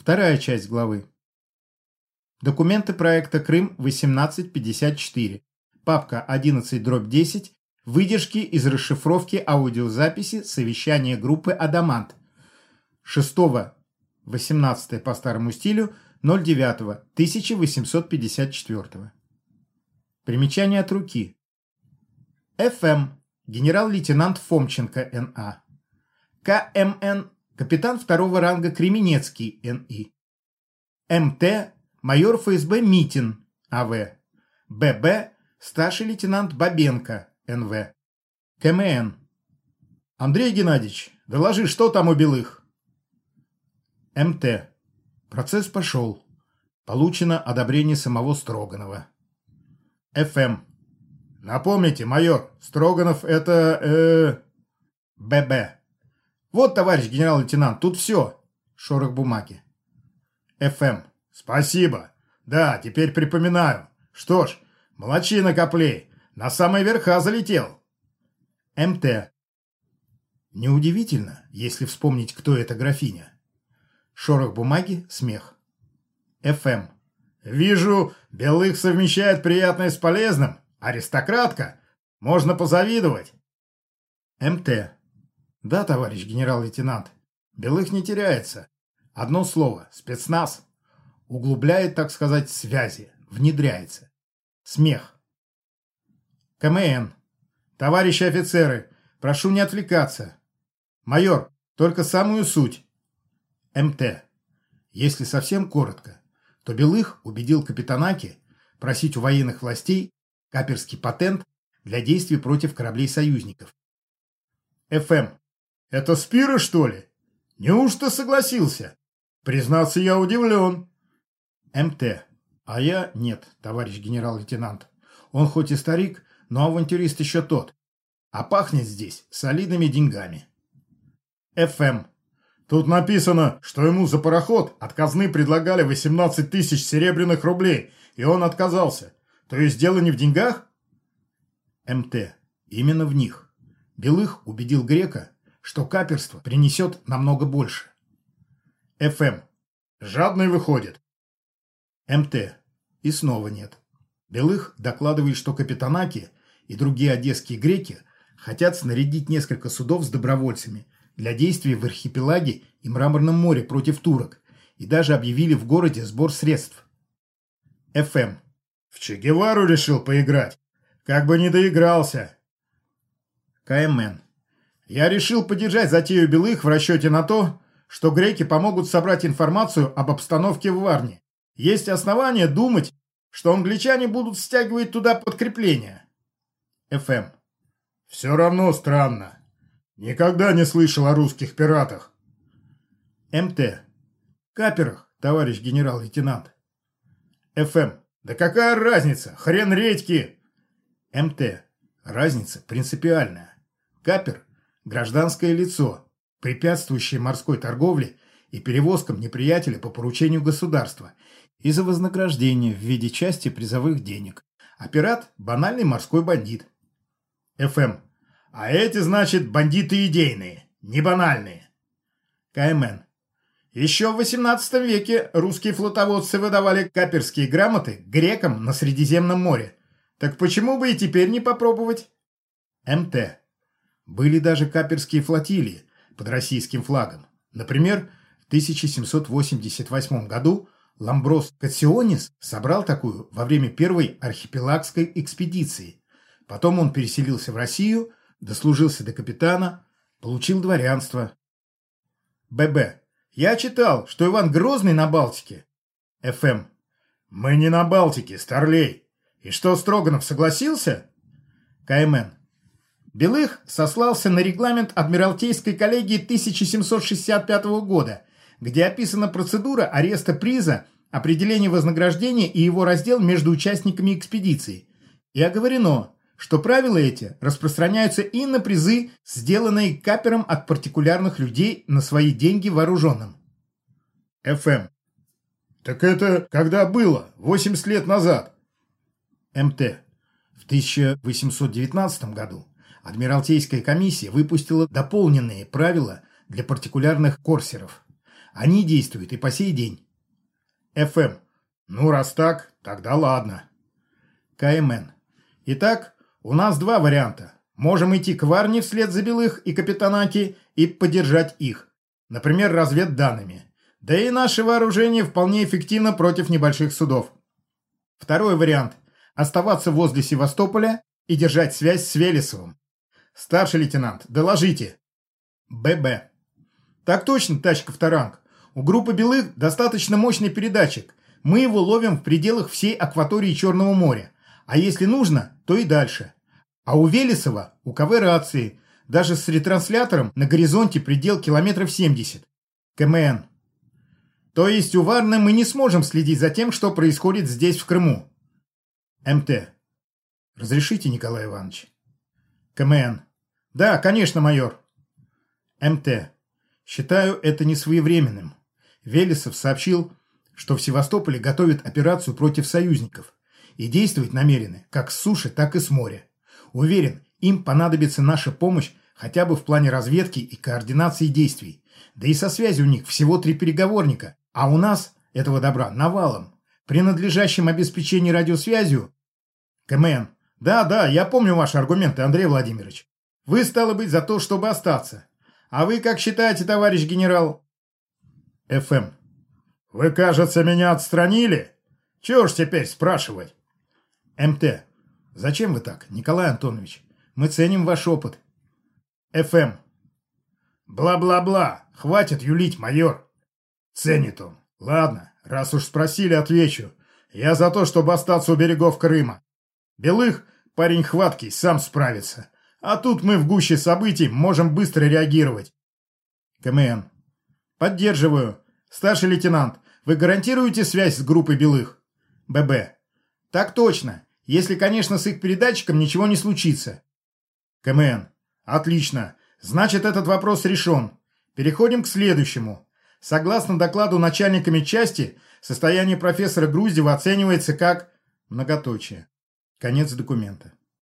Вторая часть главы. Документы проекта Крым-1854. Папка 11 дробь 10. Выдержки из расшифровки аудиозаписи совещания группы «Адамант». 6 18 по старому стилю 09 1854. Примечание от руки. ФМ. Генерал-лейтенант Фомченко Н.А. КМН. Капитан второго ранга Кременецкий Н.И. МТ. Майор ФСБ Митин А.В. ББ. Старший лейтенант Бабенко Н.В. КМН. Андрей Геннадьевич, доложи, что там у белых? МТ. Процесс пошел. Получено одобрение самого Строганова. ФМ. Напомните, майор, Строганов это... Э... ББ. Вот, товарищ генерал-лейтенант, тут все. Шорох бумаги. ФМ. Спасибо. Да, теперь припоминаю. Что ж, молодчина каплей. На самые верха залетел. МТ. Неудивительно, если вспомнить, кто эта графиня. Шорох бумаги, смех. ФМ. Вижу, Белых совмещает приятное с полезным. Аристократка. Можно позавидовать. МТ. Да, товарищ генерал-лейтенант. Белых не теряется. Одно слово. Спецназ. Углубляет, так сказать, связи. Внедряется. Смех. КМН. Товарищи офицеры, прошу не отвлекаться. Майор, только самую суть. МТ. Если совсем коротко, то Белых убедил Капитанаки просить у военных властей каперский патент для действий против кораблей союзников. ФМ. Это Спира, что ли? Неужто согласился? Признаться, я удивлен. МТ. А я нет, товарищ генерал-лейтенант. Он хоть и старик, но авантюрист еще тот. А пахнет здесь солидными деньгами. ФМ. Тут написано, что ему за пароход от казны предлагали 18 тысяч серебряных рублей, и он отказался. То есть дело не в деньгах? МТ. Именно в них. Белых убедил Грека, что каперство принесет намного больше. ФМ. Жадный выходит. МТ. И снова нет. Белых докладывает, что капитанаки и другие одесские греки хотят снарядить несколько судов с добровольцами для действий в архипелаге и Мраморном море против турок и даже объявили в городе сбор средств. ФМ. В Че Гевару решил поиграть. Как бы не доигрался. КМН. Я решил поддержать затею Белых в расчете на то, что греки помогут собрать информацию об обстановке в Варне. Есть основания думать, что англичане будут стягивать туда подкрепления. ФМ. Все равно странно. Никогда не слышал о русских пиратах. МТ. Каперах, товарищ генерал-лейтенант. ФМ. Да какая разница? Хрен редьки. МТ. Разница принципиальная. Капер гражданское лицо, препятствующее морской торговле и перевозкам неприятеля по поручению государства и за вознаграждение в виде части призовых денег. А пират – банальный морской бандит. ФМ. А эти, значит, бандиты идейные, не банальные. КМН. Еще в 18 веке русские флотоводцы выдавали каперские грамоты грекам на Средиземном море. Так почему бы и теперь не попробовать? МТ. Были даже каперские флотилии под российским флагом. Например, в 1788 году Ламброс Кассионис собрал такую во время первой архипелагской экспедиции. Потом он переселился в Россию, дослужился до капитана, получил дворянство. ББ. Я читал, что Иван Грозный на Балтике. ФМ. Мы не на Балтике, Старлей. И что, Строганов согласился? КМН. Белых сослался на регламент Адмиралтейской коллегии 1765 года, где описана процедура ареста приза, определение вознаграждения и его раздел между участниками экспедиции. И оговорено, что правила эти распространяются и на призы, сделанные капером от партикулярных людей на свои деньги вооруженным. ФМ. Так это когда было? 80 лет назад. МТ. В 1819 году. Адмиралтейская комиссия выпустила дополненные правила для партикулярных корсеров. Они действуют и по сей день. ФМ. Ну, раз так, тогда ладно. КМН. Итак, у нас два варианта. Можем идти к Варне вслед за Белых и Капитанаки и поддержать их. Например, разведданными. Да и наше вооружение вполне эффективно против небольших судов. Второй вариант – оставаться возле Севастополя и держать связь с Велесовым. Старший лейтенант, доложите. ББ. Так точно, тачка вторанг. У группы Белых достаточно мощный передатчик. Мы его ловим в пределах всей акватории Черного моря. А если нужно, то и дальше. А у Велесова у КВ рации, даже с ретранслятором на горизонте предел километров 70. КМН. То есть у Варны мы не сможем следить за тем, что происходит здесь, в Крыму. МТ. Разрешите, Николай Иванович? КМН. Да, конечно, майор. МТ. Считаю это несвоевременным. Велесов сообщил, что в Севастополе готовят операцию против союзников и действовать намерены как с суши, так и с моря. Уверен, им понадобится наша помощь хотя бы в плане разведки и координации действий. Да и со связью у них всего три переговорника, а у нас этого добра навалом. При надлежащем обеспечении радиосвязью... КМН. Да, да, я помню ваши аргументы, Андрей Владимирович. Вы, стало быть, за то, чтобы остаться. А вы как считаете, товарищ генерал? ФМ. Вы, кажется, меня отстранили? Чего ж теперь спрашивать? МТ. Зачем вы так, Николай Антонович? Мы ценим ваш опыт. ФМ. Бла-бла-бла. Хватит юлить, майор. Ценит он. Ладно, раз уж спросили, отвечу. Я за то, чтобы остаться у берегов Крыма. Белых парень хваткий, сам справится. А тут мы в гуще событий можем быстро реагировать. КМН. Поддерживаю. Старший лейтенант, вы гарантируете связь с группой Белых? ББ. Так точно. Если, конечно, с их передатчиком ничего не случится. КМН. Отлично. Значит, этот вопрос решен. Переходим к следующему. Согласно докладу начальниками части, состояние профессора Груздева оценивается как многоточие. Конец документа.